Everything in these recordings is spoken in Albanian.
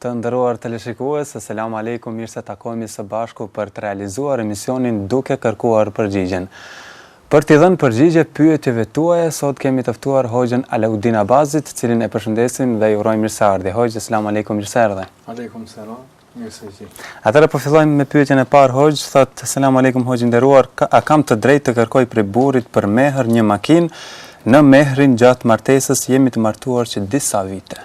Të nderuar teleshikues, selam alejkum, mirë se takohemi së bashku për të realizuar emisionin Duke kërkuar përgjigjen. Për t'i dhënë përgjigje pyetjeve tuaja, sot kemi të ftuar Hoxhën Alaudin Abazi, të cilin e përshëndesim dhe i urojmë mirëseardhje. Hoxhë, selam alejkum, mirë se erdhe. Alejkum selam, mirë se ju gjeta. Atëherë po fillojmë me pyetjen e parë, Hoxhë, thotë selam alejkum Hoxhë i nderuar, a kam të drejtë të kërkoj prej burrit për mehr një makinë në mehrin gjatë martesës, jemi të martuar që disa vite?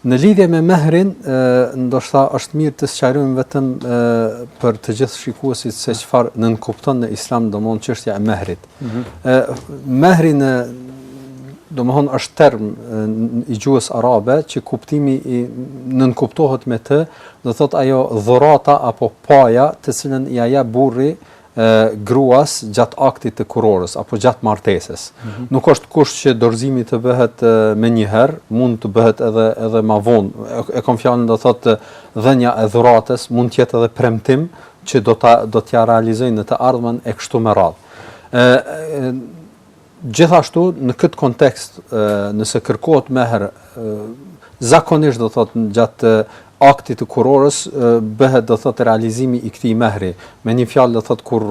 Në lidhje me mehrin, ndoshta është mirë të sqarojmë vetëm për të gjithë shikuesit se çfarë nënkupton në Islam domethënë çështja e mehrit. Ëh, mm -hmm. mehri domethënë është term i gjuhës arabe që kuptimi i nënkuptohet me të, do thot ajo dhurata apo paja të cilën ia jep burri gruas gjatë aktit të kurorës apo gjatë martesës. Mm -hmm. Nuk është kusht që dorëzimi të bëhet menjëherë, mund të bëhet edhe edhe më vonë. E, e kam fjalën do thotë dhënia e dhuratës mund të jetë edhe premtim që do ta do t'ia realizojë në të ardhmen e kështu me radhë. Ë Gjithashtu, në këtë kontekst, nëse kërkohet mehr, zakonisht do thotë gjatë aktit të kurorës bëhet do thotë realizimi i këtij mehri. Me një fjalë do thotë kur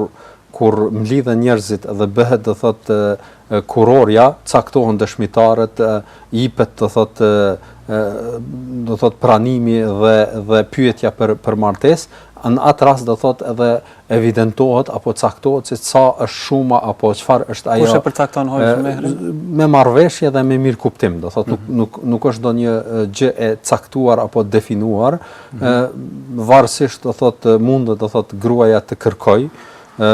kur mblidhen njerëzit dhe bëhet do thotë kurorja, caktohen dëshmitarët, jepet do thotë do thotë pranimi dhe dhe pyetja për për martesë, në atë rast do thotë edhe evidentohet apo caktohet se sa është shuma apo çfarë është ajo. Kush e përcakton Hoxhë mehrin? Me marrëveshje dhe me mirëkuptim, do thotë nuk mhm. nuk nuk është ndonjë gjë e caktuar apo definuar, mm -hmm. varësisht do thotë mund do thotë gruaja të kërkojë, ë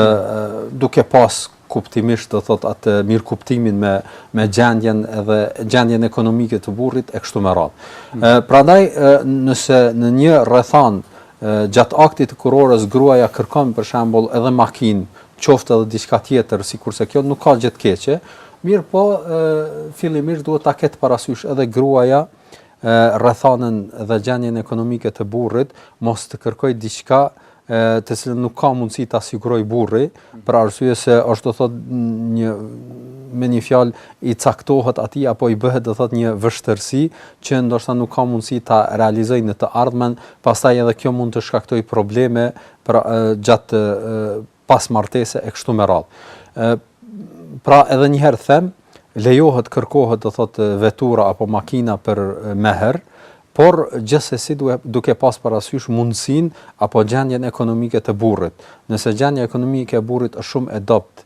duke pas kuptimisht do thotë atë mirëkuptimin me me gjendjen edhe gjendjen ekonomike të burrit e kështu me radhë. Mm. Ë prandaj nëse në një rrethanë gjatë aktit të kurorës gruaja kërkon për shembull edhe makinë, qoftë edhe diçka tjetër, sigurisht se kjo nuk ka gjë të keqe, mirëpo fillimisht duhet ta ketë parasysh edhe gruaja rrethanën dhe gjendjen ekonomike të burrit, mos të kërkojë diçka të cilën nuk ka mundësi ta sigurojë burri, për arsye se është do thot një me një fjalë i caktohet atij apo i bëhet do thot një vështirësi që ndoshta nuk ka mundësi ta realizojë në të ardhmen, pastaj edhe kjo mund të shkaktojë probleme përgjatë pas martese e kështu me radhë. Pra edhe një herë them, lejohet kërkohet do thotë vetura apo makina për mehr, por gjithsesi duke pas parasysh mundësinë apo gjendjen ekonomike të burrit. Nëse gjendja ekonomike e burrit është shumë e dobët,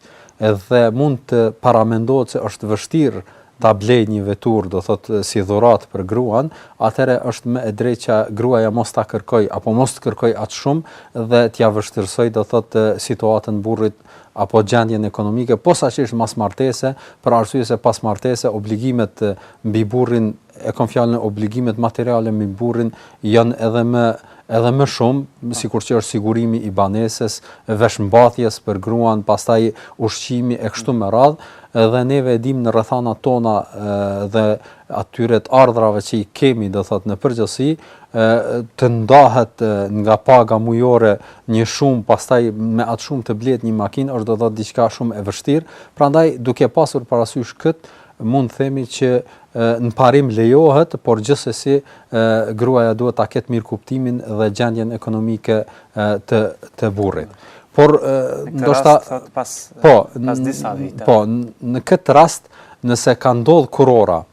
edhe mund të paramendohet se është vështirë ta blejë një veturë, do thotë si dhuratë për gruan, atëherë është më e drejtë që gruaja mos ta kërkojë apo mos të kërkojë aq shumë dhe t'ia vështirësojë do thotë situatën burrit apo gjendjen ekonomike, posaçërisht mas martese, për arsye se pas martese obligimet mbi burrin, e kam fjalën obligimet materiale mbi burrin janë edhe më edhe më shumë, sikur që është sigurimi i banesës, veshmbathjes për gruan, pastaj ushqimi e kështu me radhë, edhe neve e dim në rrethanat tona dhe atyre të ardhurave që i kemi, do thotë në përgjithësi, të ndahet nga paga mujore një shumë, pastaj me atë shumë të blihet një makinë, është do thotë diçka shumë e vështirë, prandaj duke pasur parasysh këtë, mund të themi që në parim lejohet, por gjithës e si gruaja duhet ta ketë mirëkuptimin dhe gjendjen ekonomike të, të burrit. Por, ndoshta, pas, po, pas disa vite. Po, në këtë rast, nëse ka ndodhë kurora,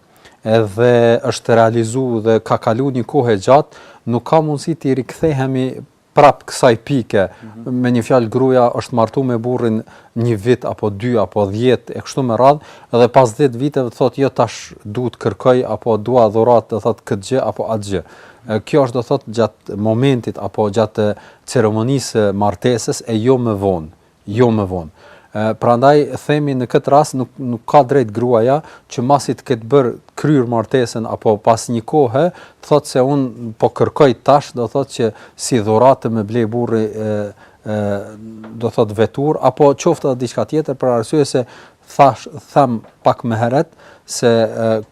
dhe është realizu dhe ka kalu një kohë e gjatë, nuk ka mundësi t'i rikthehemi prapë kësaj pike, mm -hmm. me një fjalë gruja është martu me burrin një vit, apo dy, apo dhjetë, e kështu me radhë, dhe pas dhjetë viteve të thotë, jo tash du të kërkoj, apo dua dhuratë do thotë këtë gjë, apo atë gjë. Kjo është do thotë gjatë momentit, apo gjatë ceremonisë së martesës, e jo më vonë. jo më vonë. Prandaj themi në këtë rast nuk nuk ka drejtë gruaja që masi të ketë bërë kryer martesën apo pas një kohe, të thotë se unë po kërkoj tash, do thotë që si dhuratë me ble burri ë ë do thotë veturë apo qoftë edhe diçka tjetër për arsye se Thashë, thamë pak më herët se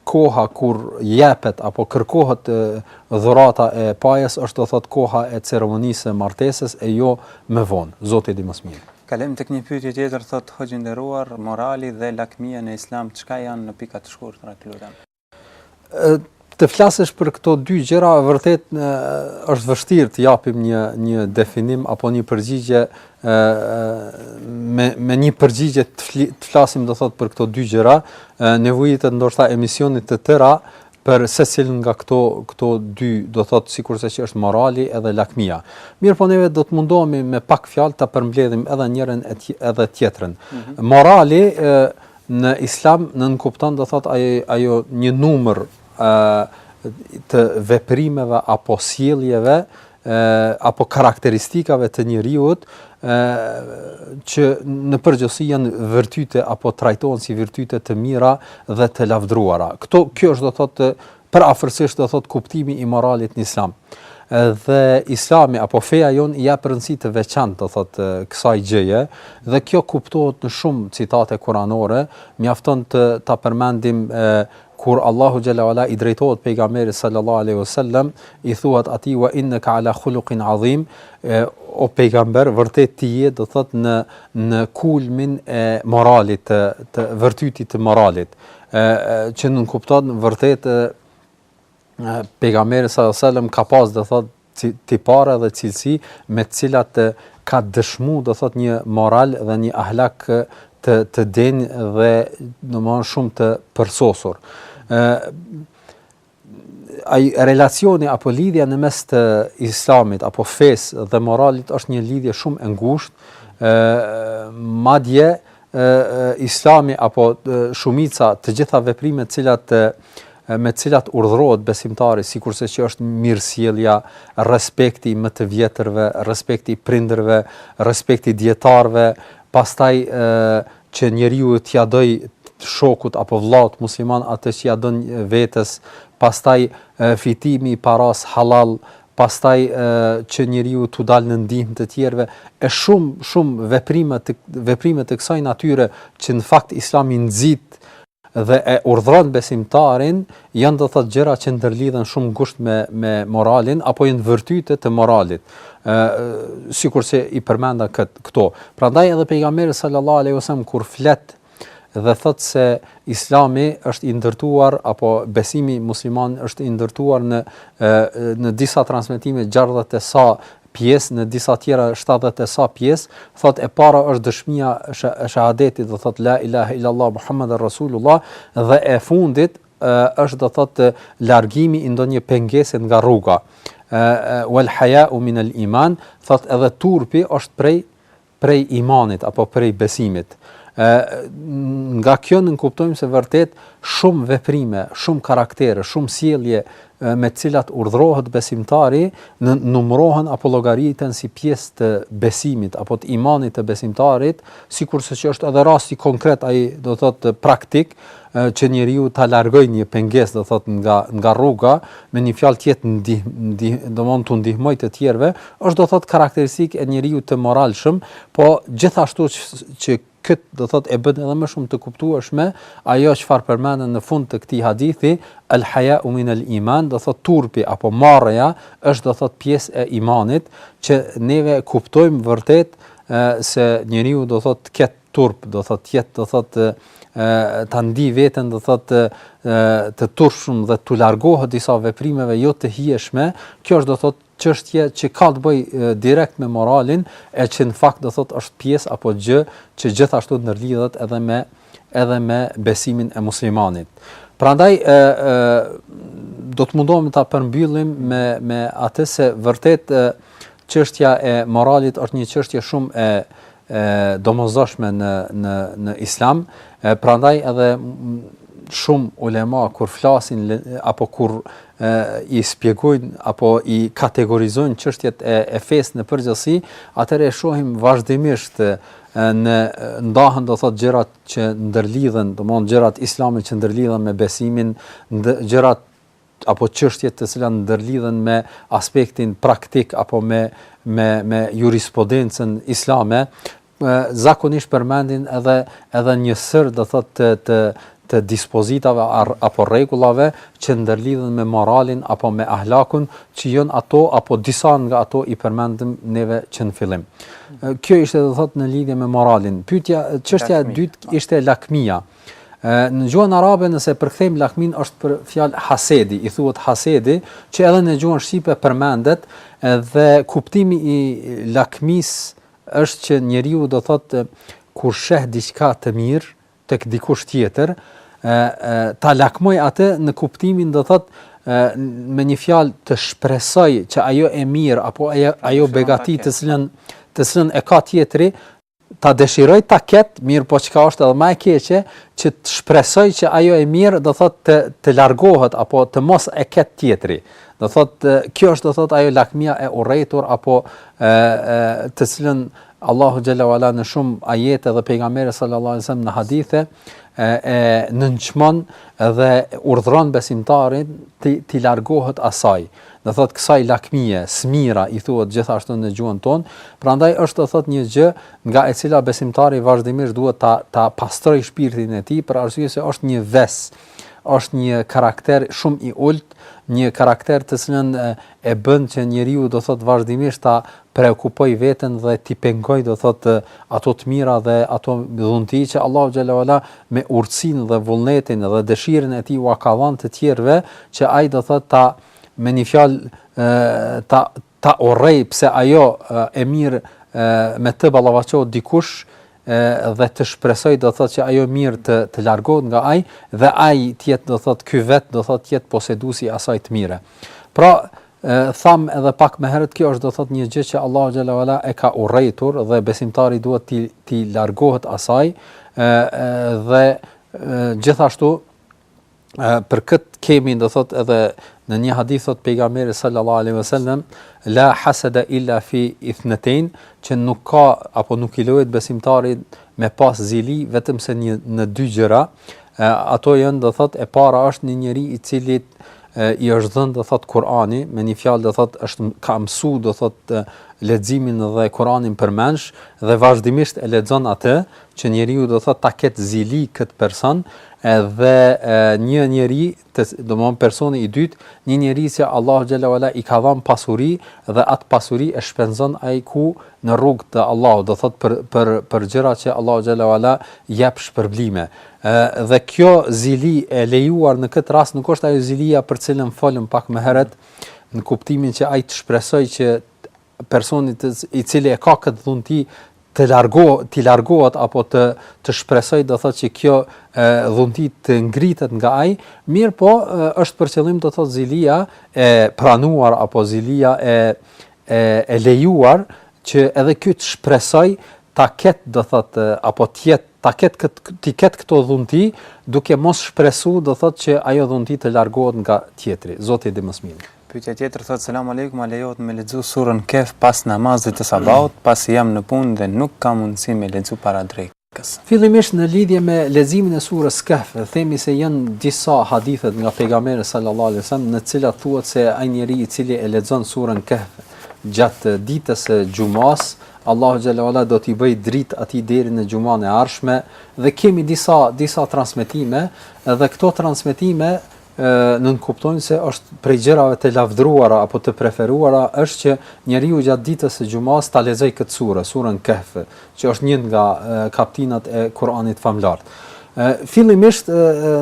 koha kur jepet apo kërkohet dhurata e pajës është do thotë koha e ceremonisë së martesës e jo më vonë. Zoti e di më së miri. Kalojmë tek një pyetje tjetër, thotë, Hoxhë i nderuar, morali dhe lakmia në Islam çka janë në pika të shkurtra? Të lutem. Të flasësh për këto dy gjëra vërtet është vështirë të japim një një definim apo një përgjigje ë me me një përgjigje të flasim do thotë për këto dy gjëra, nevojitet ndoshta emisione të tëra për secilin nga këto këto dy do thotë sikurse që është morali edhe lakmia. Mirëpo neve do të mundohemi me pak fjalë ta përmbledhim edhe njërën edhe tjetrën. Mm -hmm. Morali ë Në Islam nënkupton do thot ajo ajo një numër ë të veprimeve apo sjelljeve ë apo karakteristikave të njeriut ë që në përgjithësi janë virtyte apo trajtohen si virtyte të mira dhe të lavdruara. Kto kjo është do thot Përafërsisht do thotë kuptimi i moralit në Islam. Dhe Islami apo feja jonë i jep rëndësi të veçantë do thotë kësaj gjëje dhe kjo kuptohet në shumë citate kuranore, mjafton të ta përmendim e, kur Allahu xhelle ue ala i drejtohet pejgamberit sallallahu alaihi wasallam i thuhet atij wa innaka ala khuluqin adhim o pejgamber vërtet ti je do thot në në kulmin e moralit të të virtytit të moralit e që nënkupton vërtet pejgamberi sallallahu alajhi wasallam ka pas do thot tipare dhe cilësi me të cilat ka dëshmu do thot një moral dhe një ahlak të të denjë dhe domthon shumë të përsosur. ë ai relacioni apo lidhja në mes të islamit apo fesë dhe moralit është një lidhje shumë e ngushtë, ë madje ë islami apo shumica të gjitha veprimet të cilat me të cilat urdhërohet besimtari, sikurse që është mirësjellja, respekti i më të vjetërve, respekti i prindërve, respekti i dietarëve, pastaj ë që njeriu t'ia dojë shokut apo vëllaut musliman atë që ia don vetes, pastaj fitimi i parasë hallall, pastaj që njeriu t'u dalë në ndihmë të tjerëve, e shumë shumë veprime të veprime të kësaj natyre që në fakt Islami nxit Dhe e urdhëron besimtarin, janë do të thotë gjëra që ndërlidhen shumë ngushtë me me moralin apo janë virtyte të moralit. ë sikurse i përmenda kët, këto. Prandaj edhe pejgamberi sallallahu alaihi wasallam kur flet dhe thotë se Islami është i ndërtuar apo besimi musliman është i ndërtuar në ë në disa transmetime gjashtëdhjetë e sa pjesë në disa tjera shtatëdhjetë e sa pjesë thotë e para është dëshmia e shahadetit do thotë la ilaha illa allah muhammeden rasulullah dhe e fundit është do thotë largimi i ndonjë pengese nga rruga wal hayau min al iman thotë edhe turpi është prej prej imanit apo prej besimit. Ë nga kjo nënkuptojmë se vërtet shumë veprime, shumë karaktere, shumë sjellje me të cilat urdhërohet besimtari, ë numërohen apo llogariten si pjesë të besimit apo të imanit të besimtarit, sikurse që është edhe rasti konkret ai do të thotë praktik, që njeriu ta largojë një pengesë, do thotë nga nga rruga, me një fjalë tjetër ndih, ndih, do mund të ndihmojë të tjerëve, është do thotë karakteristikë e njeriut të moralshëm, po gjithashtu që, që kët do thotë e bën edhe më shumë të kuptueshme ajo çfarë përmendet në fund të këtij hadithi al haya min al iman do thotë turpi apo marrja është do thotë pjesë e imanit që neve kuptojmë vërtet se njeriu do thotë ket turp do thot jet do thot ta ndi veten do thot të turpshëm dhe t'u largohet disa veprimeve jo të hijshme kjo është do thot çështje që ka të bëjë direkt me moralin e që në fakt do thot është pjesë apo gjë që gjithashtu ndërlidhet edhe me edhe me besimin e muslimanit prandaj ë ë do të mundohem ta përmbyllim me me atë se vërtet çështja e moralit është një çështje shumë e e domosdoshme në në në Islam, e, prandaj edhe shumë ulema kur flasin apo kur e, i spjegojnë apo i kategorizojnë çështjet e, e fesë në përgjithësi, atëherë e shohim vazhdimisht në ndahen do thot gjërat që ndërlidhen, domthonë gjërat islame që ndërlidhen me besimin, gjërat apo çështjet të cilat ndërlidhen me aspektin praktik apo me me me jurisprudencën islame zakonisht përmendin edhe edhe një sërë do thotë të të të dispozitave apo rregullave që ndërlidhen me moralin apo me ahlakun, që janë ato apo disa nga ato i përmendëm neve që në fillim. Kjo ishte do thotë në lidhje me moralin. Pyetja çështja e dytë ishte lakmia. Në gjuhën arabe nëse e përkthejmë lakminë është për fjalë hasedi, i thuhet hasedi, që edhe në gjuhën shqipe përmendet dhe kuptimi i lakmisë është që njeriu do thotë kur sheh diçka të mirë tek dikush tjetër, ë ta lakmojë atë në kuptimin do thot me një fjalë të shpresojë që ajo e mirë apo ajo ajo begati të cilën të cilën e ka tjetri Ta dëshirojë ta ketë, mirëpo çka është edhe më e keqe, që të shpresojë që ajo e mirë do thotë të të largohet apo të mos e ketë tjetri. Do thotë kjo është do thotë ajo lakmia e urrejtur apo e, e të cilën Allahu xhel-le ue ala në shumë ajete dhe pejgamberi sallallahu alajhi wasallam në hadithe e, e nënçmon dhe urdhëron besimtarin t'i t'i largohet asaj. Do thotë kësaj lakmie, smira i thuhet gjithashtu në gjuhën tonë, prandaj është do thotë një gjë nga e cila besimtari vazhdimisht duhet ta ta pastrojë shpirtin e tij për arsye se është një ves, është një karakter shumë i ulët, një karakter të cilën e, e bën që njeriu do thotë vazhdimisht ta preokupoj veten dhe t'i pengoj do thot ato të mira dhe ato dhunti që Allahu xhalla wala me urtësinë dhe vullnetin dhe dëshirën e tij ua ka dhënë të tjerëve që ai do thot ta me një fjalë ta ta urrej pse ajo e mirë me të ballafaqohet dikush dhe të shpresoj do thot që ajo mirë të të largohet nga ai dhe ai të jetë do thot ky vet do thot të jetë poseduesi i asaj të mirë. Pra E thamë edhe pak më herët, kjo është do të thotë një gjë që Allahu xhalla wala e ka urrejtur dhe besimtari duhet t'i t'i largohet asaj e, e dhe e, gjithashtu e, për kët kemi do të thotë edhe në një hadith thot pejgamberi sallallahu alaihi wasallam la hasada illa fi ithnatain që nuk ka apo nuk i lejohet besimtarit me pas zili vetëm se një në dy gjëra ato janë do thot e para është një njeri i cilit e i është dhënë do thot Kur'ani, me një fjalë do thot është ka mësu do thot leximin dhe Kur'anin përmendsh dhe vazhdimisht e lexon atë që njeriu do thot ta ketë zili kët person, edhe e, një njeri, të, domethënë personi i dytë, një njeri që Allahu xhalla wala i ka dhënë pasuri dhe atë pasuri e shpenzon ai ku në rrugë të Allahut, do thotë për për për gjëra që Allahu xhalla wala jep shpërblime. Ë dhe kjo zili e lejuar në këtë rast nuk është ajo zilia për cilën folëm pak më herët në kuptimin që ai të shpresojë që personit i cili e ka këtë dhunti t'i largo t'i largohet apo të të shpresoj do thotë që kjo e dhunti të ngritet nga ai, mirëpo e, është për qëllim do thotë zilia e pranuar apo zilia e e lejuar që edhe ky të shpresojë ta ketë do thotë apo të jetë ta ketë kët, t'i ketë këto dhunti duke mos shpresu do thotë që ajo dhunti të largohet nga tjetri zoti di më së miri Pyetja tjetër thotë selam aleikum a lejohet me lexu surën Kehf pas namazit të sabahut pasi jam në punë dhe nuk kam mundësi me lexu para drek Fillimisht në lidhje me leximin e surës Kehf, themi se janë disa hadithe nga pejgamberi sallallahu alaihi wasallam në të cilat thuhet se ai njeri i cili e lexon surën Kehf gjatë ditës së xhumas, Allahu xhalla wala do t'i bëjë dritë atij deri në xhumanë e ardhshme dhe kemi disa disa transmetime dhe këto transmetime nënkuptojnë se është prej gjërave të lavdëruara apo të preferuara është që njeriu gjatë ditës së xhumasë ta lexojë këtë sure, surën Kehf, që është një nga kaptinat e Kur'anit famlartë. Fillimisht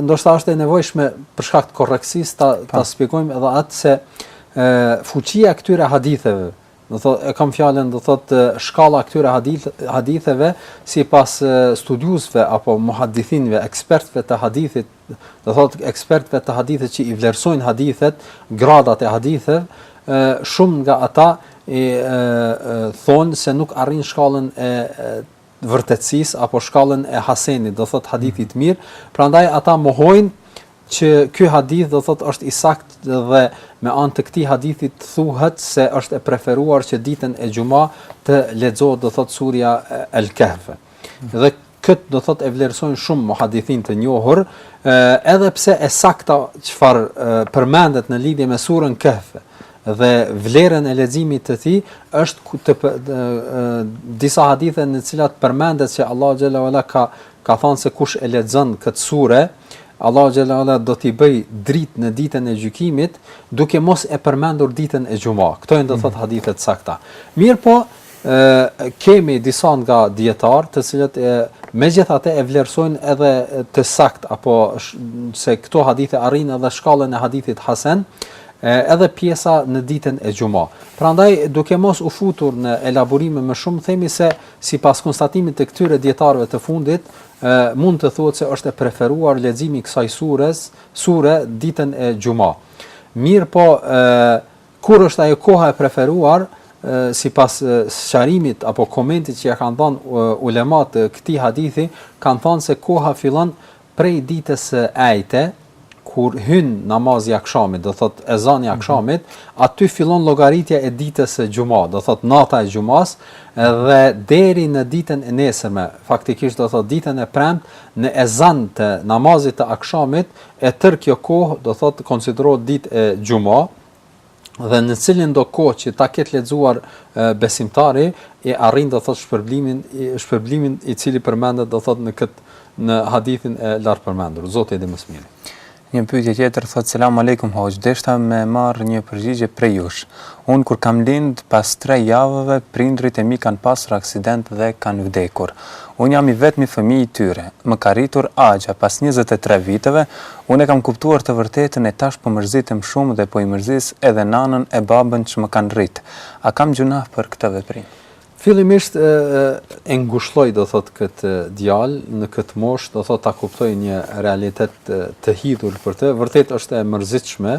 ndoshta është e nevojshme për shkak të korrektësisë ta ta shpjegojmë edhe atë se fuqia e këtyre haditheve, do thotë e kam fjalën do thotë shkalla e këtyre hadith, haditheve sipas studiuesve apo muhaddithinëve, ekspertëve të hadithit do thot ekspertëve të hadithit që i vlerësojnë hadithet, gradat e haditheve, shumë nga ata e, thonë se nuk arrin shkallën e, vërtetësisë apo shkallën e hasenit, do thot hadithit të mirë, prandaj ata mohojnë që ky hadith do thot është i sakt dhe me anë të këtij hadithit thuhet se është e preferuar që ditën e xhuma të lexohet do thot surja El-Kehf. Dhe Këtë do thotë e vlerësojnë shumë muhadithin të njohur, edhe pse e sakta çfarë përmendet në lidhje me surën Kehf dhe vlerën e leximit të tij është të, të, të, disa hadithe në të cilat përmendet se Allahu xhelle ue ala ka ka thënë se kush e lexon këtë sure Allahu xhelle ue ala do t'i bëjë dritë në ditën e gjykimit duke mos e përmendur ditën e xhuma. Këto janë do thotë mhm. hadithe të sakta. Mirpo kemi disa nga dijetarë të cilët e megjithatë e vlerësojnë edhe të saktë apo se këto hadithe arrijnë edhe shkallën e hadithit hasen edhe pjesa në ditën e xhuma. Prandaj duke mos u futur në elaborime më shumë themi se sipas konstatimit të këtyre dijetarëve të fundit mund të thuhet se është e preferuar leximi i kësaj sures, sure ditën e xhuma. Mirëpo Kur është ajo koha e preferuar sipas sqarimit apo komentit që ia kanë dhënë ulemat këtij hadithi, kanë thënë se koha fillon prej ditës së enjte, kur hyn namazi i akshamit, do thot ezani i mhm. akshamit, mm -hmm. aty fillon llogaritja e ditës së xhuma, do thot nata e xhumas dhe deri në ditën e nesërme, faktikisht do thot ditën e premte në ezan të namazit të akshamit, e tërë kjo kohë do thot konsiderohet ditë e xhuma. dhe në cilëndo kohë që ta ketë lexuar besimtari e arrin do thot shpërblimin shpërblimin i cili përmendet do thot në kët në hadithin e lartpërmendur zoti e di më së miri Një pyetje tjetër thot selam alejkum hoxhë deshta me marr një përgjigje prej jush un kur kam lind pas 3 javëve prindërit e mi kanë pasur aksident dhe kanë vdekur un jam i vetmi fëmijë i tyre më ka rritur axha pas 23 viteve Unë e kam kuptuar të vërtetën e tash po mërzitem shumë dhe po i mërzis edhe nanën e babën që më kanë rrit. A kam gjynah për këtë veprim? Fillimisht e ngushëlloj do thotë këtë djalë në këtë moshë do thotë ta kuptojë një realitet të hidhur për të, vërtet është e mërzitshme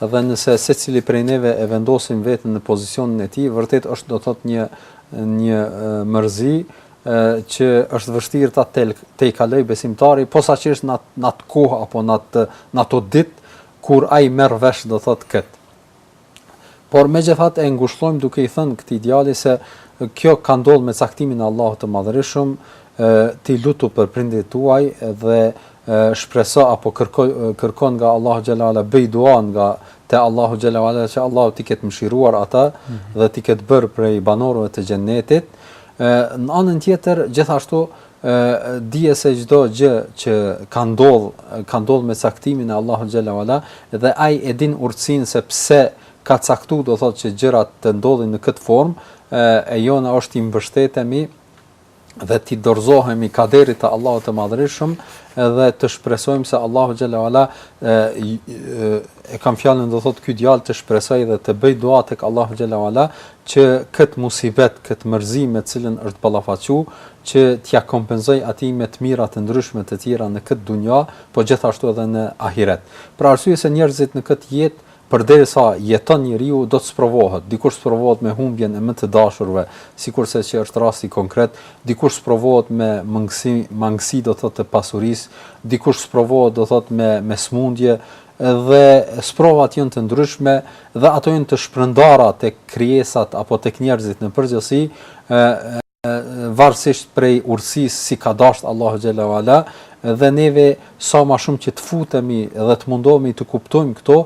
dhe nëse secili prej neve e vendosim veten në pozicionin e tij vërtet është do thotë një një mërzi që është vështirë ta tej tejkalojë besimtari posaçërisht në në atë kohë apo në atë në ato ditë kur ai merr vesh do thot kët. Por megjithatë e ngushllojmë duke i thënë këtij djali se kjo ka ndodhur me caktimin e Allahut të Madhërishëm, ti lutu për prindërit e tu aj dhe shpreso apo kërko kërkon nga Allahu xhele ue ala bëj dua nga te Allahu xhele ue ala që Allahu t'i ketë mëshiruar ata mm -hmm. dhe t'i ketë bërë prej banorëve të xhennetit Në anën tjetër, gjithashtu dije se çdo gjë që ka ndodh, ka ndodh me caktimin e Allahut xhele ue ala dhe ai e din urtësinë se pse ka caktuar do thotë që gjërat të ndodhin në këtë formë, e jona është t'i mbështetemi dhe t'i dorëzohemi kaderit të Allahut të Madhërishëm dhe të shpresojmë se Allahu xhele ue ala e, e, e kam fjalën do thotë ky djalë të shpresojë dhe të bëjë dua tek Allahu xhele ue ala që këtë musibet, këtë mërzi me të cilën është ballafaqu, që t'ia kompensojë atij me të mira të ndryshme të tjera në këtë dunja, po gjithashtu edhe në ahiret. Për arsye se njerëzit në këtë jetë, përderisa jeton njeriu, do të sprovohet, dikush sprovohet me humbjen e më të dashurve, sikurse që është rasti konkret, dikush sprovohet me mangësi, mangësi do të thotë të pasurisë, dikush sprovohet do thotë me me sëmundje, Dhe sprovat janë të ndryshme dhe ato janë të shpërndara tek krijesat apo tek njerëzit në përgjithësi, varësisht prej urtësisë si ka dashtë Allahu xhele ue ala dhe neve sa ma shumë që të futemi dhe të mundohemi të kuptojmë këto,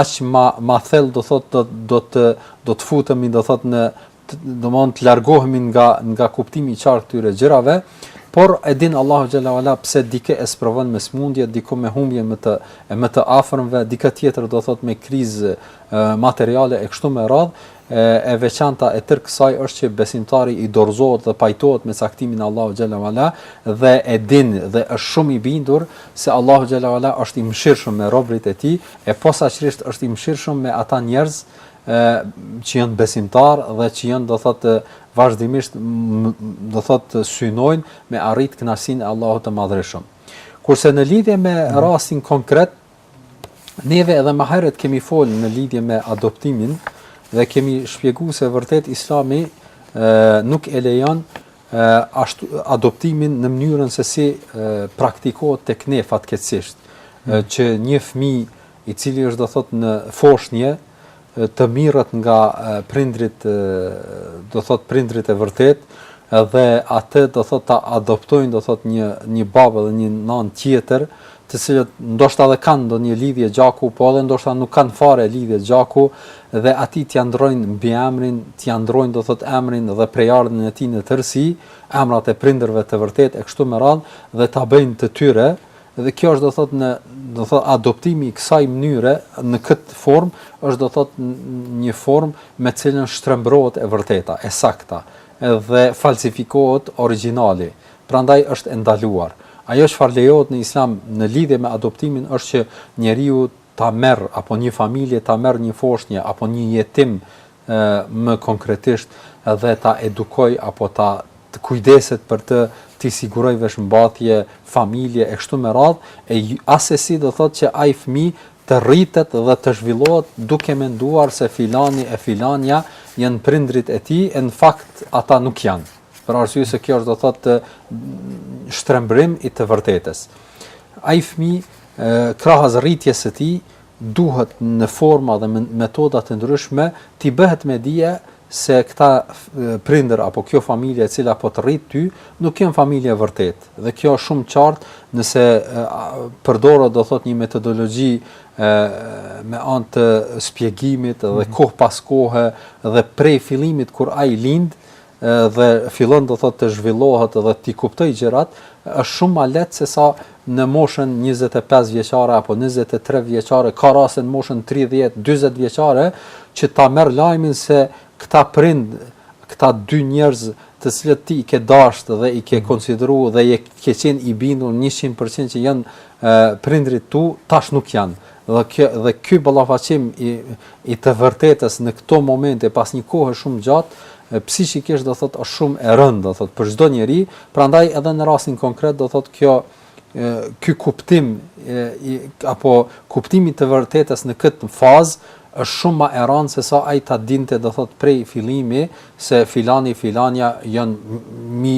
aq më ma thellë do thotë do të do të futemi do thotë në domthon të largohemi nga nga kuptimi i qartë këtyre gjërave, por e din Allahu xhele ue ala pse dikë e sprovon me smundje, dikë me humbje me të e më të afërmve, dikë tjetër do thot me krizë materiale e kështu me radh, e, e veçanta e tërë kësaj është që besimtari i dorëzohet dhe pajtohet me caktimin e Allahut xhele ue ala dhe e din dhe është shumë i bindur se Allahu xhele ue ala është i mëshirshëm me robërit e tij, e posaçërisht është i mëshirshëm me ata njerëz e që janë besimtar dhe që janë do thotë vazhdimisht do thotë synojnë me arrit kënaqësinë e Allahut të Madhërishëm. Kurse në lidhje me mhm. rastin konkret, neve edhe ma herët kemi folë në lidhje me adoptimin dhe kemi shpjegu se vërtet Islami e, nuk e lejon ashtu adoptimin në mënyrën se si e, praktikohet tek ne fatkeqësisht, mhm. që një fëmijë i cili është do thot në foshnje të mirret nga prindrit do thot prindrit e vërtet dhe atë do thot ta adoptojnë do thot një një babë dhe një nënë tjetër të cilët ndoshta edhe kanë ndonjë lidhje gjaku po edhe ndoshta nuk kanë fare lidhje gjaku dhe atij t'ia ndrrojnë mbiemrin t'ia ndrrojnë do thot emrin dhe prejardhjen e tij në tërësi emrat e prindërve të vërtet e kështu me radh dhe ta bëjnë të tyre Dhe kjo është do thot në do thot adoptimi i kësaj mënyre në këtë formë është do thot një formë me të cilën shtrembërohet e vërteta, e sakta, edhe falsifikohet origjinali. Prandaj është e ndaluar. Ajo çfarë lejohet në Islam në lidhje me adoptimin është që njeriu ta merr apo një familje ta merr një foshnje apo një jetim më konkretisht dhe ta edukoj apo ta të kujdeset për të t'i siguroj veshmbathje familje e kështu me radh e asesi do thotë që ai fëmijë të rritet dhe të zhvillohet duke menduar se filani e filanja janë prindrit e tij e në fakt ata nuk janë për arsye se kjo është do thotë shtrembrim i të vërtetës ai fëmijë krahas rritjes së tij duhet në forma dhe metoda të ndryshme t'i bëhet me dije se këta prindër apo kjo familje e cila po të rrit ty nuk janë familje e vërtet dhe kjo është shumë qartë nëse përdoret do thot një metodologji me anë të spjegimit dhe kohë pas kohë dhe prej fillimit kur ai lind dhe fillon do thotë të zhvillohet dhe t'i kuptoj gjërat, është shumë më lehtë se sa në moshën 25 vjeçare apo 23 vjeçare, ka raste në moshën 30, 40 vjeçare që ta merr lajmin se këta prind, këta dy njerëz të cilët ti i ke dashtë dhe i ke konsideru dhe ke qenë i bindur 100% që janë prindrit tu, tash nuk janë. Dhe kjo dhe ky ballafaqim i i të vërtetës në këto momente pas një kohe shumë të gjatë, psiqikisht do thotë është shumë e rëndë do thotë për çdo njeri, prandaj edhe në rastin konkret do thotë kjo ky kuptim i apo kuptimi i të vërtetës në këtë fazë është shumë më e rëndë se sa ai ta dinte do thot prej fillimi se filani filanja janë mi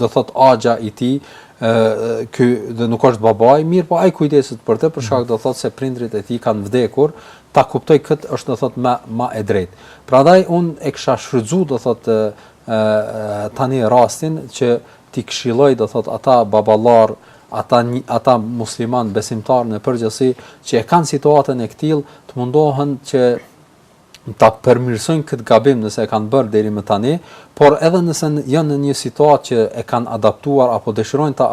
do thot axha i tij ky dhe nuk është babai, mirëpo ai kujdeset për të, për shkak do thotë se prindrit e tij kanë vdekur, ta kuptoj kët është do thotë më më e drejtë. Prandaj un e kisha shfrytzu do thotë tani rastin që t'i këshilloj do thotë ata baballar, ata ata musliman besimtar në përgjithësi që e kanë situatën e këtill të mundohen që ta përmirësojnë këtë gabim nëse e kanë bërë deri më tani, por edhe nëse janë në një situatë që e kanë adaptuar apo dëshirojnë ta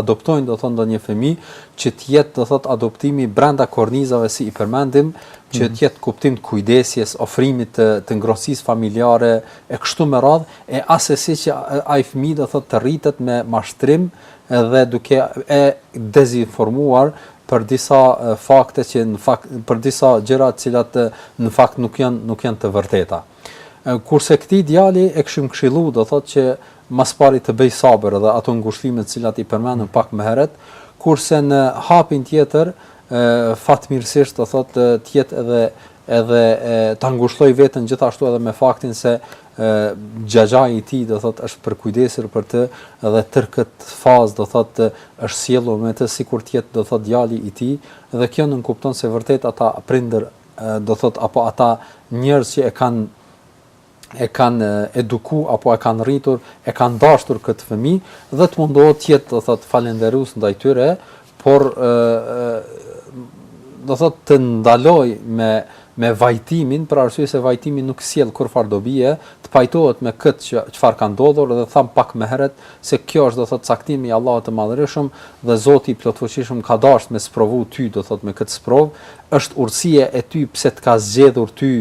adoptojnë do thotë ndonjë fëmijë që të jetë do thotë adoptimi brenda kornizave siç i përmendëm që mhm. të jetë kuptim të kujdesjes, ofrimit të të ngrohtësisë familjare e kështu me radhë, e asesi që ai fëmijë do thotë të rritet me mashtrim edhe duke e dezinformuar për disa fakte që në fakt për disa gjëra të cilat në fakt nuk janë nuk janë të vërteta. Kurse këtij djali e kishim këshillu do thotë që më së pari të bëj sabër dhe ato ngushllime të cilat i përmendëm mm. pak më herët, kurse në hapin tjetër fatmirësisht do thotë të jetë edhe edhe ta ngushlloj veten gjithashtu edhe me faktin se xhaxhai i tij do thotë është përkujdesur për të dhe tërë këtë fazë do thotë është sjellur me të sikur të jetë do thotë djali i tij dhe kjo nënkupton se vërtet ata prindër do thotë apo ata njerëz që e kanë e kanë eduku apo e kanë rritur, e kanë dashtur këtë fëmijë dhe të mundohet të jetë do thotë falënderues ndaj tyre por ë do thotë të ndaloj me me vajtimin për arsye se vajtimi nuk sjell kurrfarë dobie të pajtohet me këtë që çfarë ka ndodhur dhe tham pak më herët se kjo është do thotë caktimi i Allahut të Madhërishëm dhe Zoti i Plotfuqishëm ka dashur me sprovu ty do thotë me këtë sprovë është urtësia e Tij pse të ka zgjedhur ty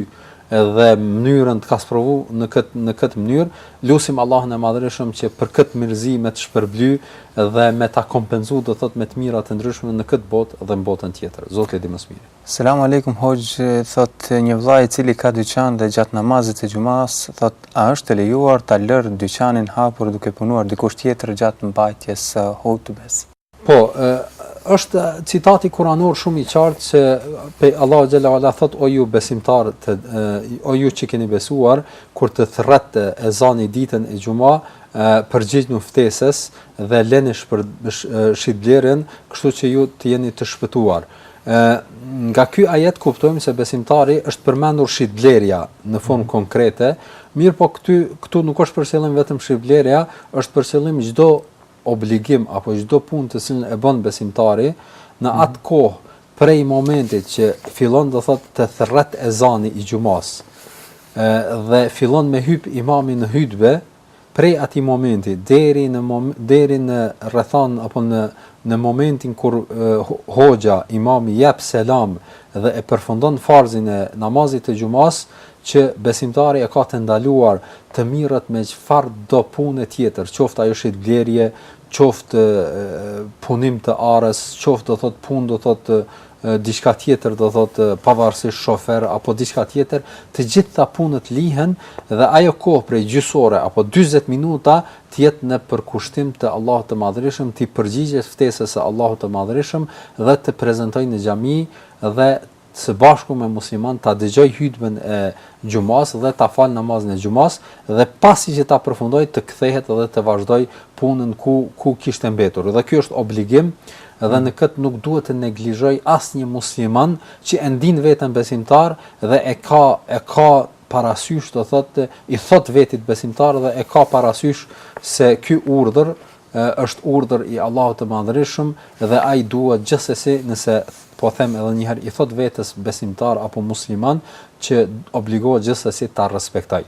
dhe mënyrën të ka sprovu në kët në kët mënyrë lusim Allahun e madhërishëm që për kët mërzi me të shpërbly dhe me ta kompenzu do thot me të mira të ndryshme në kët bot dhe në botën tjetër zoti e di më së miri. Selam alejkum hoxh thot një vëlla i cili ka dyqan dhe gjat namazit të xhumas thot a është e lejuar ta lër dyqanin hapur duke punuar dikush tjetër gjat mbajtjes së hutbes. Po, është citati kuranor shumë i qartë që Allahu xhele ve ala thot o ju besimtarë të o ju që keni besuar kur të thirret ezani ditën e xuma përgjigjnu ftesës dhe leni shpër shitblerjen kështu që ju të jeni të shpëtuar ë nga ky ajet kuptojmë se besimtari është përmendur shitblerja në formë konkrete mirëpo këtu këtu nuk është për qëllim vetëm shitblerja është për qëllim çdo obligim apo çdo punë të cilën e bën besimtari në atë kohë prej momentit që fillon do thotë të thirret ezani i xhumas dhe fillon me hyp imami në hutbe prej atij momenti deri në mom, deri në rrethanë apo në në momentin kur hoxha imami jep selam dhe e përfundon farzin e namazit të xhumas që besimtari e ka të ndaluar të mirret me çfarëdo pune tjetër, qoftë ajo shitblerje, qoftë punim të arës, qoftë do thotë punë do thotë diçka tjetër do thotë pavarësisht shofer apo diçka tjetër, të gjitha punët lihen dhe ajo kohë prej gjysore apo 40 minuta të jetë në përkushtim të Allahut të Madhërishëm, t'i përgjigjet ftesës së Allahut të Madhërishëm dhe të prezantojë në xhami dhe së bashku me musliman ta dëgjoj hutben e xhumasë dhe ta fal namazin e xhumasë dhe pasi që ta përfundoj të kthehet dhe të vazhdoj punën ku ku kishte mbetur dhe ky është obligim dhe në këtë nuk duhet të neglizhoj asnjë musliman që e ndin veten besimtar dhe e ka e ka parasysh do thotë i thot vetit besimtar dhe e ka parasysh se ky urdhër është urdhër i Allahut të Madhërishëm dhe ai duhet gjithsesi nëse po them edhe një herë i thot vetes besimtar apo musliman që obligohet gjithsesi ta respektoj.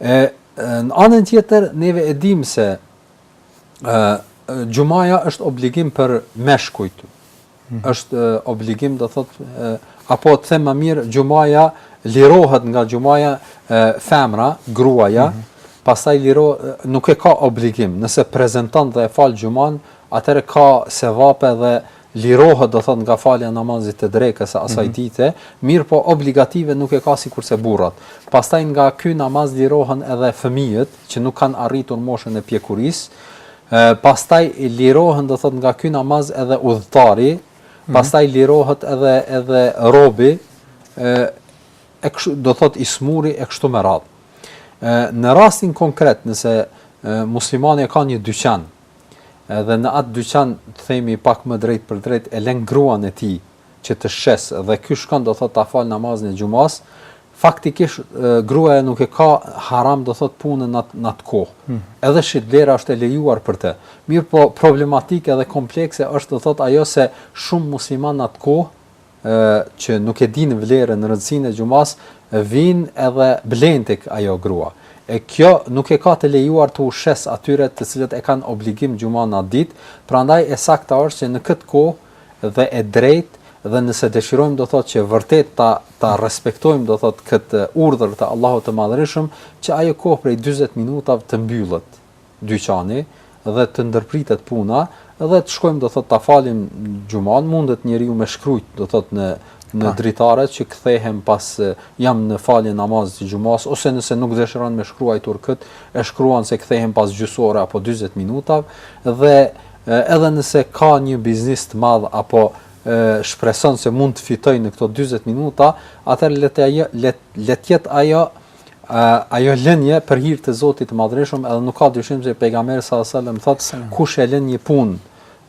E në anën tjetër neve e dimë se ë xhumaja është obligim për meshkujt, është obligim do thot apo të them më mirë xhumaja lirohet nga xhumaja femra gruaja mm -hmm. pastaj liro nuk e ka obligim nëse prezanton dhe e fal xhuman atëherë ka sevape dhe lirohet do thot nga falja e namazit të drekës së asaj mm -hmm. dite mirëpo obligative nuk e ka sikurse burrat pastaj nga ky namaz lirohen edhe fëmijët që nuk kanë arritur moshën e pjekurisë E, pastaj lirohen do thot nga ky namaz edhe udhëtari, mhm. pastaj lirohet edhe edhe robi, e, e kështu do thot i smuri e kështu me radhë. E, në rastin konkret, nëse e, muslimani e ka një dyqan, edhe në atë dyqan të themi pak më drejtpërdrejt e lën gruan e tij që të shes dhe ky shkon do thot ta fal namazin e xhumas, Faktikisht gruaja nuk e ka haram do thot punën në në atë kohë. Hmm. Edhe shitblerja është e lejuar për të. Mirpo problematike dhe komplekse është do thot ajo se shumë muslimanë në atë kohë ë që nuk e dinë vlerën, rëndësinë e xhumas, vijnë edhe blejnë tek ajo grua. E kjo nuk e ka të lejuar t'u shes atyre të cilët e kanë obligim xhumanë në atë ditë, prandaj e sakta është që në këtë kohë dhe e drejtë dhe nëse dëshirojmë do thotë që vërtet ta ta respektojmë do thotë këtë urdhër të Allahut të Madhërishëm që ajo kohë prej 40 minutave të mbyllet dyqani dhe të ndërpritet puna dhe të shkojmë do thotë ta falim xhuman mundet njeriu me shkrujt do thotë në në dritare që kthehem pas jam në falje namazit të xhumas ose nëse nuk dëshiron me shkruajtur kët e shkruan se kthehem pas gjysore apo 40 minutav dhe Edhe nëse ka një biznes të madh apo shpreson se mund të fitojë në këto dyzet minuta, atëherë le të jetë ajo ajo lënie për hir të Zotit të Madhërishëm, edhe nuk ka dyshim se pejgamberi alejhi selam thotë kush e lën një punë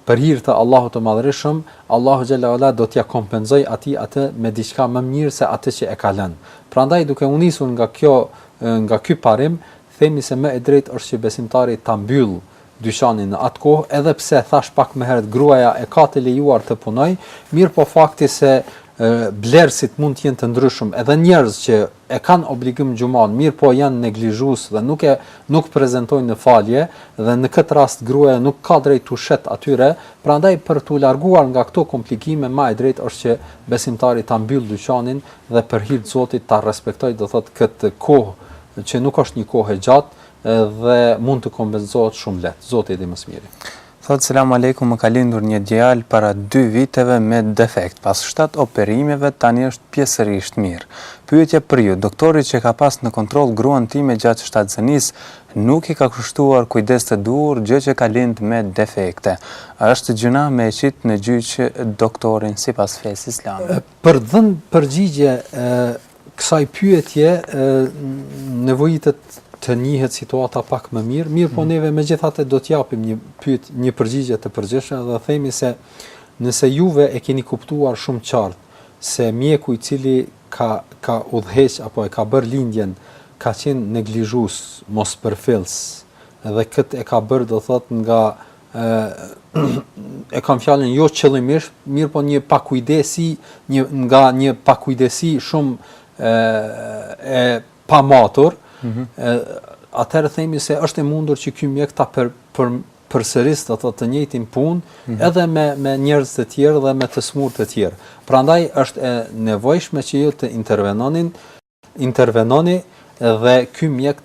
për hir të Allahut të Madhërishëm, Allahu xhel-le ue ala do t'ia kompenzojë atij atë me diçka më mirë se atë që e ka lënë. Prandaj duke u nisur nga kjo nga ky parim, themi se më e drejtë është që besimtari ta mbyll dyqanin në atë kohë, edhe pse thashë pak më herët gruaja e ka të lejuar të punojë, mirëpo fakti se blerësit mund të jenë të ndryshëm, edhe njerëz që e kanë obligim xhumanë, mirëpo janë neglizhues dhe nuk e nuk prezantojnë në falje dhe në këtë rast gruaja nuk ka drejt t'u shet atyre, prandaj për t'u larguar nga këto komplikime më e drejtë është që besimtari ta mbyllë dyqanin dhe për hir të Zotit ta respektojë, do thotë këtë kohë që nuk është një kohë e gjatë, dhe mund të kompenzohet shumë lehtë. Zoti e di më së miri. Thotë selam alejkum më ka lindur një djalë para dy viteve me defekt pas shtatë operimeve tani është pjesërisht mirë pyetja për ju doktori që ka pas në kontroll gruan time gjatë shtatzënisë nuk i ka kushtuar kujdes të duhur gjë që ka lind me defekte a është gjynah me e qit në gjyq doktorin sipas fesë islame për t'i dhënë përgjigje Kësaj pyetje nevojitet të njihet situata pak më mirë, mirëpo mhm. neve megjithatë do t'japim një, pyet, një përgjigje të përgjithshme dhe themi se nëse juve e keni kuptuar shumë qartë se mjeku i cili ka, ka udhëheq apo e ka bërë lindjen ka qenë neglizhues, mospërfillës dhe këtë e ka bërë do thotë nga e kam fjalën jo qëllimisht, mirëpo një pakujdesi, një nga një pakujdesi shumë e e pamatur, ëh, mm -hmm. atëherë themi se është e mundur që ky mjek ta për, për përsërisë do thotë të njëjtën punë mm -hmm. edhe me me njerëz të tjerë dhe me të smurë të tjerë. Prandaj është e nevojshme që ju të intervenonin intervenoni dhe ky mjek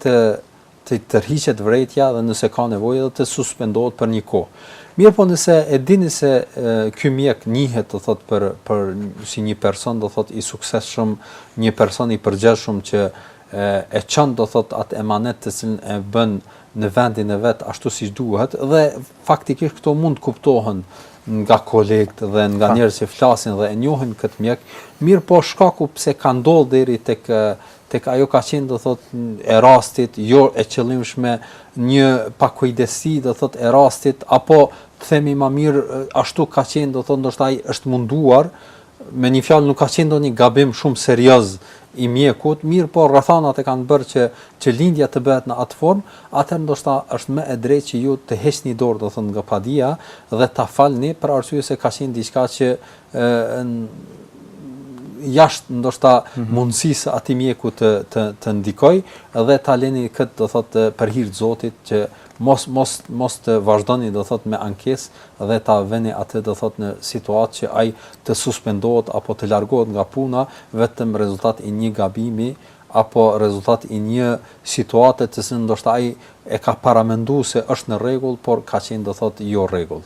t'i tërhiqet vërejtja dhe nëse ka nevojë edhe të suspendohet për një kohë. Mirëpo nëse e dini se ky mjek njihet do thotë për për si një person do thotë i suksesshëm, një person i përgjegjshëm që e, e çon do thotë atë emanet të cilin e bën në vendin e vet ashtu siç duhet dhe Faktikisht këto mund të kuptohen nga kolegët dhe nga njerëzit që flasin dhe e njohin këtë mjek, mirëpo shkaku pse ka ndodhur deri tek tek ajo ka qenë do thotë e rastit, jo e qëllimshme, një pakujdesi do thotë e rastit apo të themi më mirë ashtu ka qenë do thotë ndoshta ai është munduar, Me një fjalë nuk ka qenë ndonjë gabim shumë serioz i mjekut, mirëpo rrethanat e kanë bërë që që lindja të bëhet në atë formë, atëherë ndoshta është më e drejtë që ju të heqni dorë do të thotë nga padia dhe ta falni për arsye se ka qenë diçka që jashtë ndoshta mm -hmm. mundësisë së atij mjeku të të të ndikojë dhe ta leni këtë do thotë për hir të Zotit që mos mos mos të vazhdoni do thotë me ankesë dhe ta veni atë do thotë në situatë që ai të suspendohet apo të largohet nga puna vetëm rezultat i një gabimi apo rezultat i një situate të cilën ndoshta ai e ka paramendu se është në rregull por ka qenë do thotë jo rregull.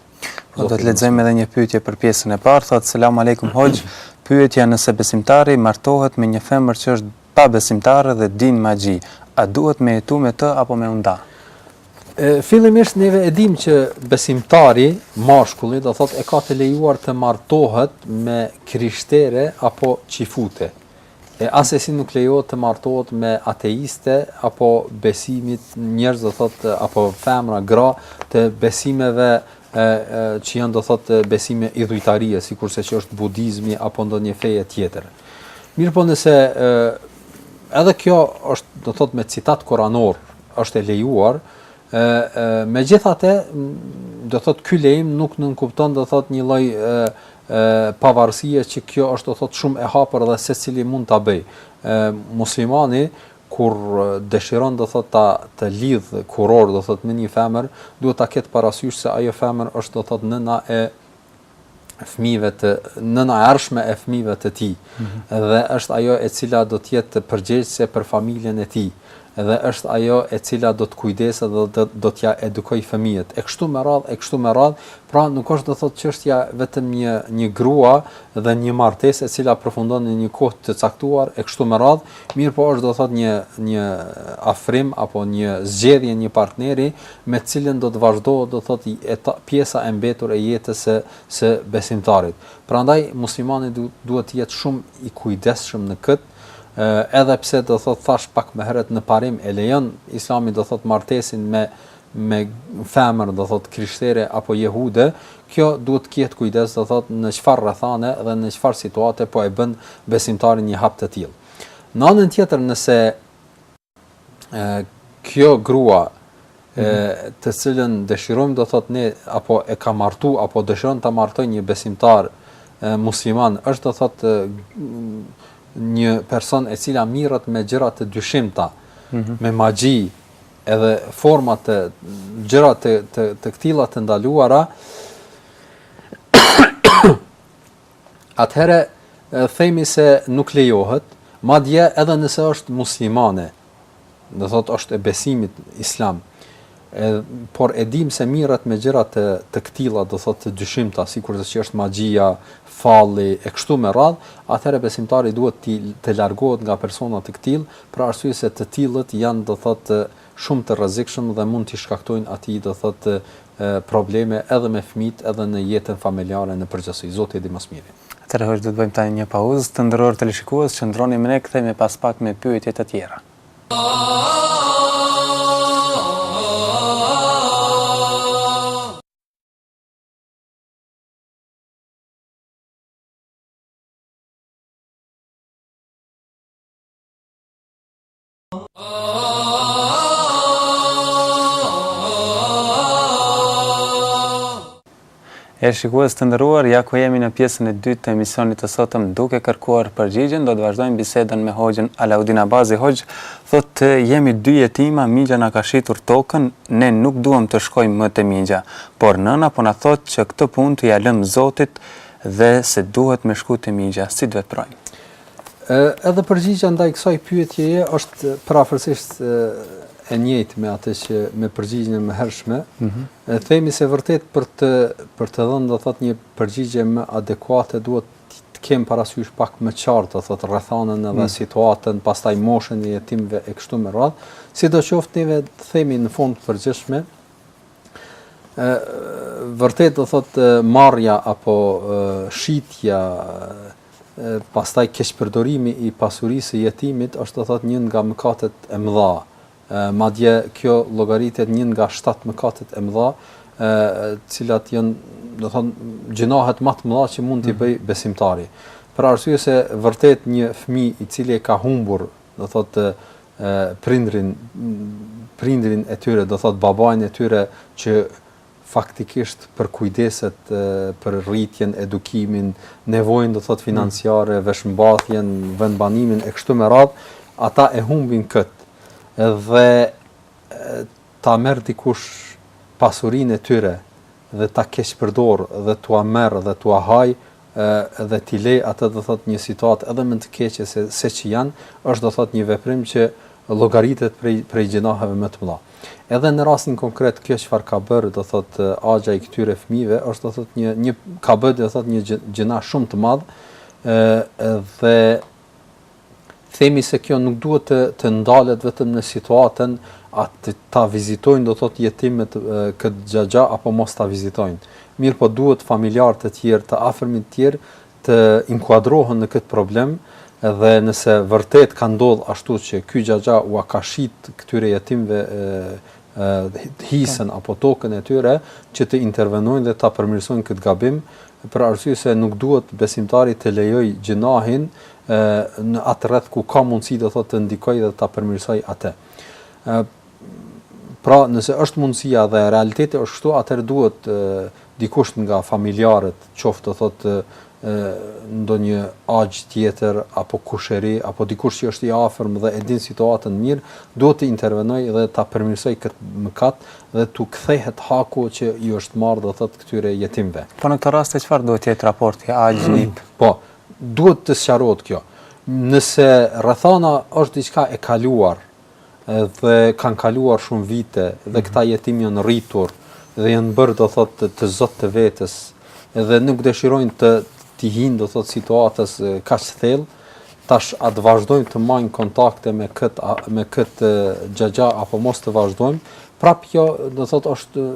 Do të lexojmë edhe një pyetje për pjesën e parë, thotë selam aleikum hoxhë, pyetja nëse besimtari martohet me një femër që është pabesimtare dhe din magji, a duhet me jetu me të apo me u nda? Fillimisht neve e dimë që besimtari, mashkulli, do thotë e ka të lejuar të martohet me krishtere apo çifute. E asesi nuk lejohet të martohet me ateiste apo besime, njerëz do thotë apo femra, gra të besimeve e që janë do thotë besime idhujtarie, sikurse që është budizmi apo ndonjë feje tjetër. Mirpo nëse ë edhe kjo është do thotë me citat kuranor, është e lejuar, ë ë megjithatë do thotë ky lejim nuk nënkupton do thotë një lloj ë pavarësie që kjo është do thotë shumë e hapur dhe secili mund ta bëjë. ë muslimani Kur dëshiron do thotë ta të lidhë kurorë do thotë me një femër duhet ta ketë parasysh se ajo femër është do thotë nëna e fëmijëve të nëna e ardhshme e fëmijëve të tij mm -hmm. dhe është ajo e cila do të jetë përgjegjëse për familjen e tij dhe është ajo e cila do të kujdeset dhe do, do t'ia edukojë fëmijët e kështu me radhë e kështu me radhë pra nuk është do thotë çështja vetëm një një grua dhe një martesë e cila përfundon në një kohë të caktuar e kështu me radhë Mirëpo është do thotë një një afrim apo një zgjedhje një partneri me të cilën do të vazhdojë do thotë pjesa e mbetur e jetës së së besimtarit. Prandaj muslimani duhet të jetë shumë i kujdesshëm në këtë, edhe pse do thotë thashë pak më herët në parim e lejon Islami do thotë martesën me me femër do thot krishtere apo jehude kjo duhet të ketë kujdes do thot në çfarë rrethane dhe në çfarë situate po e bën besimtari një hap të tillë në anën tjetër nëse ë kjo grua e mhm. të cilën dëshirojmë do thot ne apo e ka martu apo dëshiron ta martojë një besimtar e, musliman është do thot e, një person e cila mirret me gjëra të dyshimta mm -hmm. me magji edhe format të gjëra të të të këtilla të ndaluara atëherë themi se nuk lejohet madje edhe nëse është muslimane do thot është e besimit islam edhe por e dim se mirret me gjëra të të këtilla do thot të dyshimta sikurse që është magjia falli e kështu me radh atëherë besimtari duhet të të largohet nga persona të këtill për arsye se të tillët janë do thotë shumë të rrezikshëm dhe mund t'i shkaktojnë atij do thotë probleme edhe me fëmijët edhe në jetën familjare në përgjithësi, zoti e di më së miri. Atëherë hoxhë do të bëjmë tani një pauzë, të nderuar teleshikues qëndroni me ne kthehemi pas pak me pyetje të tjera. E shikues të nderuar, ja ku jemi në pjesën e dytë të emisionit të sotëm duke kërkuar përgjigjen, do të vazhdojmë bisedën me hoxhën Alaudin Abazi. Hoxhë, thotë jemi dy jetima, mixha na ka shitur tokën, ne nuk duam të shkojmë më te mixha, por nëna po na thot që këtë punë t'ia lëmë Zotit dhe se duhet me shku te mixha, si të veprojmë? Edhe përgjigja ndaj kësaj pyetjeje është përafërsisht e njëjtë me atë që me përgjigjen e mëhershme. Mm -hmm. E themi se vërtet për të për të dhënë do thot një përgjigje më adekuate duhet të kem parasysh pak më qartë do thot rrethanën edhe mm. situatën, pastaj moshën e jetimëve e kështu me radhë. Sidoqoftë ne ve themi në formë të përgjithshme ë vërtet do thot marrja apo shitja Pastaj keqpërdorimi i pasurisë së jetimit është do thotë një nga mëkatet e mëdha, madje kjo llogaritet një nga shtatë mëkatet e mëdha, të cilat janë do thotë gjynahet më të mëdha që mund t'i bëj besimtari. Për arsye se vërtet një fëmijë i cili e ka humbur, do thotë prindin, prindin e tyre, do thotë babain e tyre që faktikisht përkujdeset për rritjen, edukimin, nevojën do thotë financiare, veshmbathjen, vendbanimin e kështu me radhë, ata e humbin kët. Dhe ta merr dikush pasurinë e tyre dhe ta keqpërdor dhe t'ua merr dhe t'ua haj dhe t'i le ata do thotë në një situatë edhe më të keqe se seç janë, është do thotë një veprim që llogaritet prej prej gjynaheve më të mëdha. Edhe në rastin konkret kjo çfarë ka bërë, do thotë axha i këtyre fëmijëve është do thotë një një ka bërë do thotë një gjynah shumë të madh, ë dhe themi se kjo nuk duhet të të ndalet vetëm në situatën a ta vizitojnë do thotë jetimët këtë xhaxha apo mos ta vizitojnë. Mirëpo duhet familjarë të tjerë të afërmit të tjerë të inkuadrohen në këtë problem dhe nëse vërtet ka ndodhur ashtu që ky xhaxha ua ka shit këtyre jetimëve hisen apo tokën e tyre që të intervenojnë dhe ta përmirësojnë këtë gabim për arsye se nuk duhet besimtari të lejojë gjynahin në atë rreth ku ka mundësi do thotë të ndikojë dhe ta përmirësojë atë. Pra, nëse është mundësia dhe realiteti është kështu, atëherë duhet dikush nga familjarët, qoftë do thotë ndonjë axhë tjetër apo kushëri apo dikush që është i afërm dhe e din situatën mirë, duhet të intervenojë dhe ta përmirësojë këtë mëkat dhe t'u kthehet haku që i është marrë, do të thotë këtyre jetimëve. Po në këtë rast çfarë duhet të jetë raporti axhë nip? Po, duhet të sqarohet kjo. Nëse rrethana është diçka e kaluar, dhe kanë kaluar shumë vite dhe mhm. këta jetim janë rritur dhe janë bërë do thot të, të zot të vetes dhe nuk dëshirojnë të t'i hinë do thot situatës kaq thellë tash a të vazhdojmë të majnë kontakte me kët me kët xhaxha apo mos të vazhdojmë prap kjo do thot është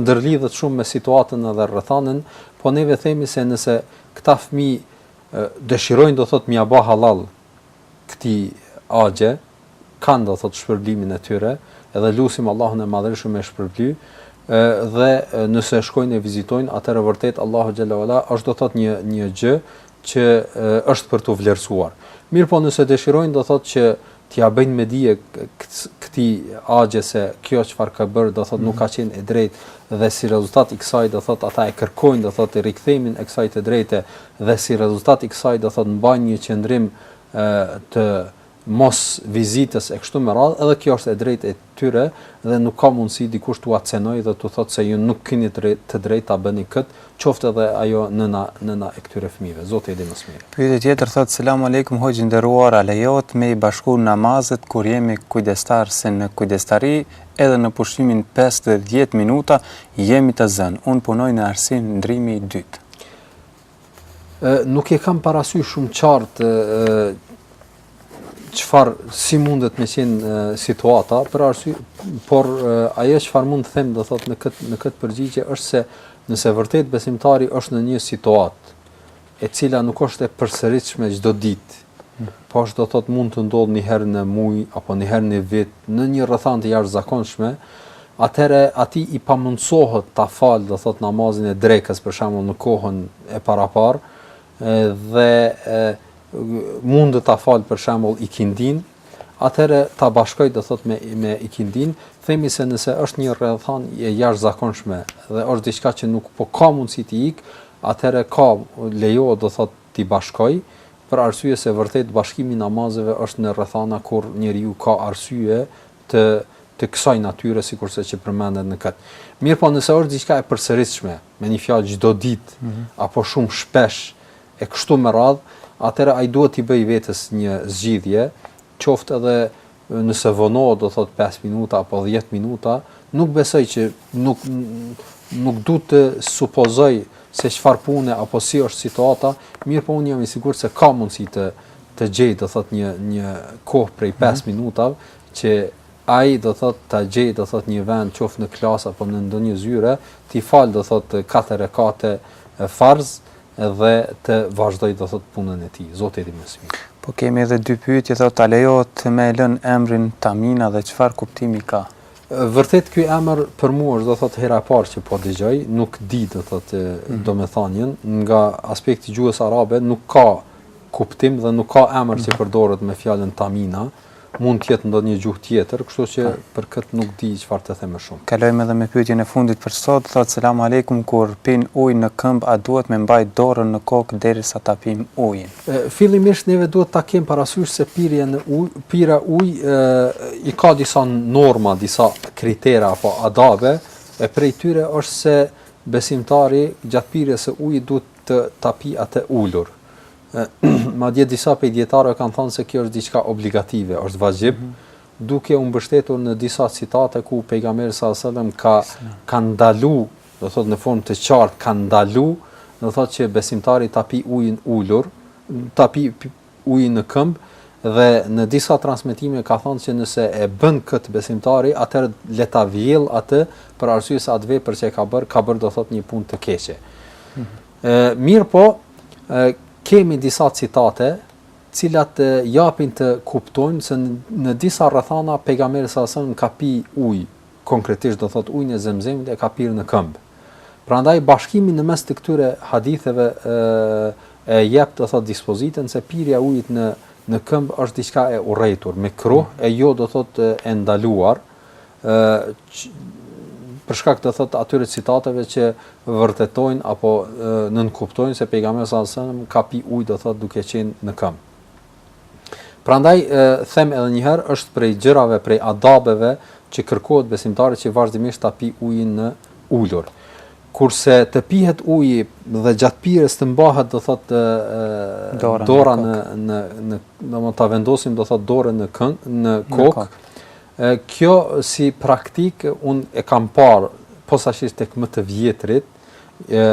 ndërlidhet shumë me situatën edhe rrethanën po neve themi se nëse këta fëmijë dëshirojnë do thot m'ia bë hallall këtij axhe kanë do thot shpërblimin e tyre edhe lusim Allahun e madhërishëm me shpërbly dhe nëse shkojnë e vizitojnë atëherë vërtet Allahu xhalla wala është do thot një një gjë që është për t'u vlerësuar mirëpo nëse dëshirojnë do thot që t'ia bëjnë me dije këtij axhe se kjo çfarë ka bërë do thot nuk ka qenë e drejtë dhe si rezultat i kësaj do thot ata e kërkojnë do thot rikthimin e kësaj të drejte dhe si rezultat i kësaj do thotë mbajnë një qëndrim të mos vizitës e kështu me radhë edhe kjo është e drejtë e tyre dhe nuk ka mundësi dikush t'ua cenojë dhe t'u thotë se ju nuk keni të drejtë ta bëni këtë, qoftë edhe ajo nëna nëna e këtyre fëmijëve. Zoti e di më së miri. Pyetje tjetër thotë selam alejkum hoxhë i nderuar a lejohet me i bashku namazet kur jemi kujdestar se në kujdestari edhe në pushimin pesë dhe dhjetë minuta jemi të zënë. Unë punoj në arsim ndrimi i dytë. nuk e kam parasysh shumë qartë çfarë si mundet me qen situata për arsye por ajo çfarë mund të them do thot në këtë në këtë përgjigje është se nëse vërtet besimtari është në një situatë e cila nuk është e përsëritshme çdo ditë Po është do thotë mund të ndodhë një herë në muaj apo një herë në vit, në një rrethanë të jashtëzakonshme, atëherë atij i pamundësohet ta falë, do thotë namazin e drekës për shembull në kohën e paraparë, dhe e, mund të ta falë për shembull ikindin, atëherë ta bashkoj do thotë me me ikindin, themi se nëse është një rrethanë e jashtëzakonshme dhe është diçka që nuk po ka mundësi t'i ik, atëherë ka lejohet do thotë t'i bashkoj, për arsye se vërtet bashkimi i namazeve është në rrethana kur njeriu ka arsye të të kësaj natyre sikurse që përmendet në këtë. Mirëpo nëse është diçka e përsëritshme, me një fjalë çdo ditë apo shumë shpesh e kështu me radhë, atëherë ai duhet t'i bëjë vetes një zgjidhje, qoftë edhe Nëse vonon do thot pesë minuta apo dhjetë minuta, nuk besoj që nuk nuk du të supozoj se çfarë pune apo si është situata, mirëpo unë jam i sigurt se ka mundësi të të gjej do thot një një kohë prej pesë mhm. minutave që ai do thot ta gjej do thot një vend qoftë në klasë apo në ndonjë zyre, t'i fal do thot katër rekate farz dhe të vazhdoj do thot punën e tij. Zoti e di më së miri. Po kemi edhe dy pyetje thot a lejohet me e lën emrin Tamina dhe çfarë kuptimi ka? Vërtet ky emër për mua është do thot hera e parë që po e dëgjoj, nuk di do thot mhm. domethënien nga aspekti gjuhës arabe nuk ka kuptim dhe nuk ka emër që përdoret me fjalën Tamina. Mund të jetë ndonjë gjuhë tjetër, kështu që për këtë nuk di çfarë të them më shumë. Kalojmë edhe me pyetjen e fundit për sot, thotë selam alejkum kur pimë ujë në këmbë a duhet me mbajt dorën në kokë derisa ta pimë ujin? Fillimisht neve duhet ta kemë parasysh se pirja në ujë, pirja ujë i ka disa norma, disa kritere apo adabe, e prej tyre është se besimtari gjatë pirjes së ujit duhet të ta pi atë ulur. Madje disa prej dijetarëve kanë thënë se kjo është diçka obligative, është vaxhib, mm -hmm. duke u mbështetur në disa citate ku pejgamberi sa selam ka ka ndalu, do thotë në formë të qartë ka ndalu, do thotë që besimtari ta pi ujin ulur, ta pi ujin në këmbë dhe në disa transmetime ka thënë se nëse e bën kët besimtari, atëherë le ta vjell atë për arsye se atë vepër që e ka bër, ka bër do thotë një punë të keqe. Mm -hmm. E, mirëpo, e, kemi disa citate të cilat e, japin të kuptojnë se në, në disa rrethana pejgamberi sa selam ka pi uj, konkretisht do thot ujnë e zemzemit e ka pirë në këmbë. Prandaj bashkimi në mes të këtyre haditheve e, e jep do thot dispozitën se pirja ujit në, në këmbë është diçka e urrejtur, mekruh e jo do thot e ndaluar, ë për shkak do thotë atyre citateve që vërtetojnë apo nënkuptojnë se pejgamberi sallallahu alajhi wasallam ka pi ujë do thotë duke qenë në këmbë. Prandaj e, them edhe një herë është prej gjërave, prej adabeve që kërkohet besimtarit që vazhdimisht ta pi ujin ulur. Kurse të pihet uji dhe gjatë pirjes të mbahet do thot dora në në në do të ta vendosim do thot dorën në këng në kokë Kjo si praktik un e kam par posaçërisht tek më të vjetrit, ë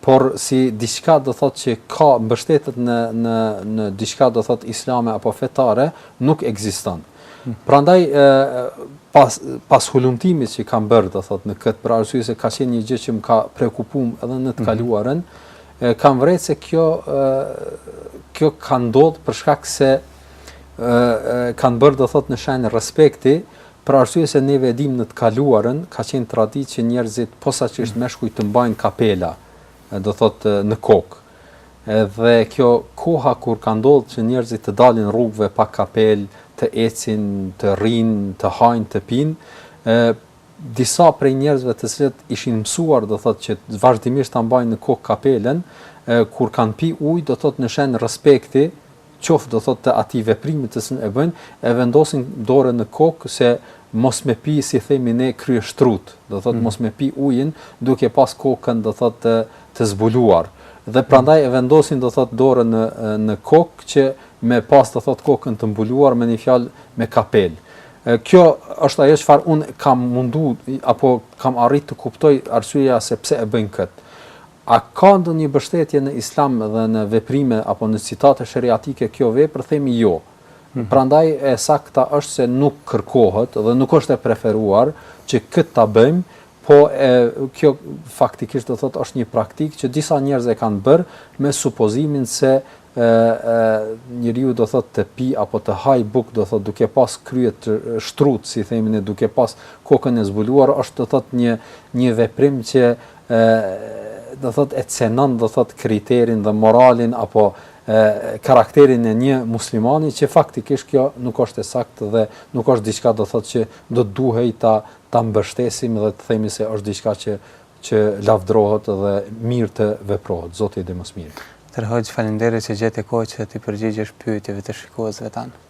por si diçka do thot që ka mbështetet në në në diçka do thot islame apo fetare nuk ekziston. Hmm. Prandaj ë pas pas hulumtimit që kam bër do thot në këtë për arsye se ka qenë një gjë që më ka preokupuar edhe në të hmm. kaluarën, e kam vrejt se kjo ë kjo ka ndodhur për shkak se kanë bërë do thot në shenjë respekti, për arsye se neve e dimë në të kaluarën ka qenë traditë që njerëzit posaçërisht meshkujt të mbajnë kapela, do thot në kokë. Edhe ajo koha kur ka ndodhur që njerëzit të dalin rrugëve pa kapel, të ecin, të rrinë, të hajnë, të pinë, ë disa prej njerëzve të cilët ishin mësuar do thot që vazhdimisht ta mbajnë në kokë kapelen, kur kanë pi ujë do thot në shenjë respekti, qoftë do thotë të atij veprimi të cilin e bëjnë, e vendosin dorën në kokë se mos me pi si themi ne krye shtrut, do thotë mm. mos me pi ujin duke pas kokën do thotë të, të zbuluar. Dhe prandaj e vendosin do thotë dorën në në kokë që me pas do thot kokën të mbuluar me një fjalë me kapel. Kjo është ajo çfarë un kam mundu apo kam arrit të kuptoj arsyeja se pse e bëjnë kët. A ka ndonjë mbështetje në Islam dhe në veprime apo në citate sheriatike kjo vepër? Themi jo. Prandaj e sakta është se nuk kërkohet dhe nuk është e preferuar që këtë ta bëjmë, po e kjo faktikisht do thotë është një praktikë që disa njerëz e kanë bërë me supozimin se e e njeriu do thotë të pi apo të hajë bukë do thotë duke pas kryet shtrut si themi ne duke pas kokën e zbuluar është do thotë një një veprim që e do thot e cenon do thot kriterin dhe moralin apo e karakterin e një muslimani që faktikisht kjo nuk është e saktë dhe nuk është diçka do thot që do të duhej ta ta mbështesim dhe të themi se është diçka që që lavdrohet dhe mirë të veprohet Zoti e di më së miri. Hoxhë faleminderit që gjete kohë që t'i përgjigjesh pyetjeve të shikuesve tanë.